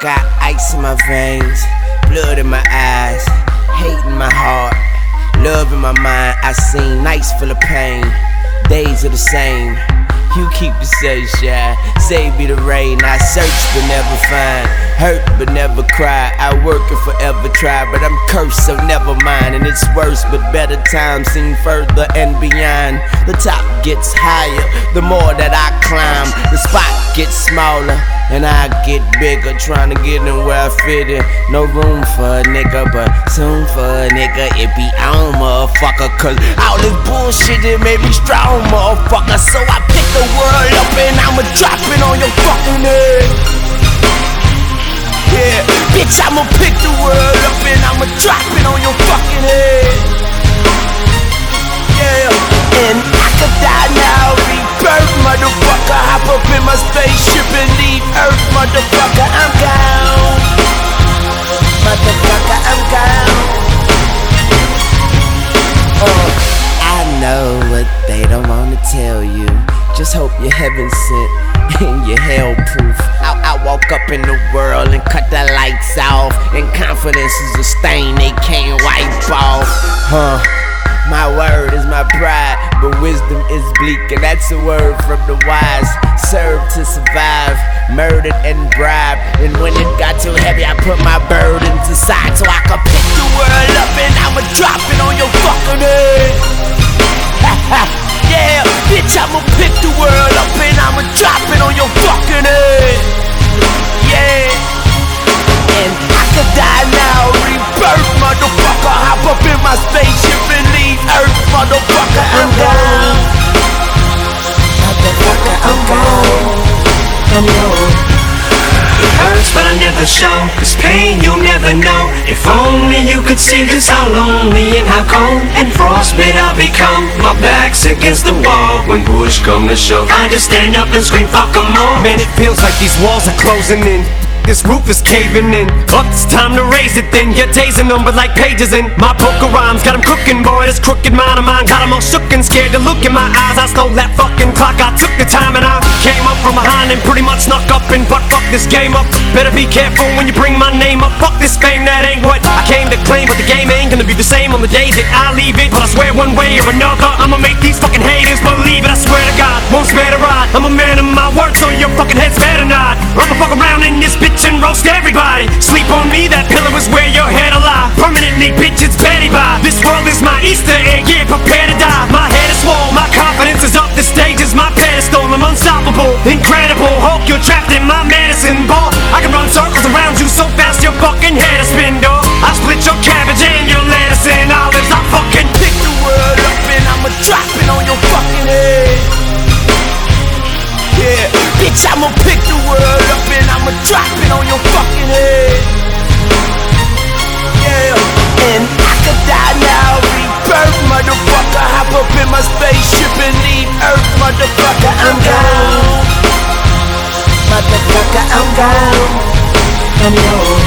Got ice in my veins, blood in my eyes, hate in my heart, love in my mind. I seen nights full of pain, days are the same. You keep the sunshine, save me the rain. I search but never find, hurt but never cry. I work and forever try, but I'm cursed, so never mind. And it's worse, but better times seem further and beyond. The top gets higher, the more that I climb. The spot gets smaller, and I get bigger. Trying to get in where I fit in. No room for a nigga, but soon for a nigga, it be on, motherfucker. Cause all this bullshit, it made me strong, motherfucker. So I pick the world up and I'ma drop it on your fucking head. Yeah, bitch, I'ma pick the world up and I'ma drop it on your fucking head. Up in my spaceship and leave Earth, motherfucker. I'm gone. Motherfucker, I'm gone. Oh, I know what they don't wanna tell you. Just hope you're heaven sent and you're hell proof. I, I walk up in the world and cut the lights off. And confidence is a stain they can't wipe off. Is bleak, and that's a word from the wise. Serve to survive, murdered and bribed. And when it got too heavy, I put my burdens aside so I could pick the world up and I'ma drop it on your fucking head. yeah, bitch, I'ma pick the world up and I'ma drop it on your fucking head. Yeah, and I could die now, rebirth, motherfucker. Hop up in my spaceship I'm gone. hurts, but I never show. This pain you'll never know. If only you could see just how lonely and how cold and frostbit I become. My back's against the wall when push come to shove. I just stand up and scream, fuck 'em all. Man, it feels like these walls are closing in. This roof is caving in. Up, it's time to raise it then. You're tasing them, but like pages in. My poker rhymes got 'em cooking, boy. This crooked mind of mine got 'em all shook and scared to look in my eyes. I stole that fucking clock. I took the time and I came up from behind and pretty much snuck up and butt fuck this game up. Better be careful when you bring my name up. Fuck this fame, that ain't what I came to claim. But the game ain't gonna be the same on the days that I leave it. But I swear one way or another, I'ma make these fucking haters believe it. Bitch, I'ma pick the world up and I'ma drop it on your fucking head. Yeah, and I could die now, rebirth, motherfucker. Hop up in my spaceship and leave Earth, motherfucker. I'm gone. Motherfucker, I'm gone. I'm gone.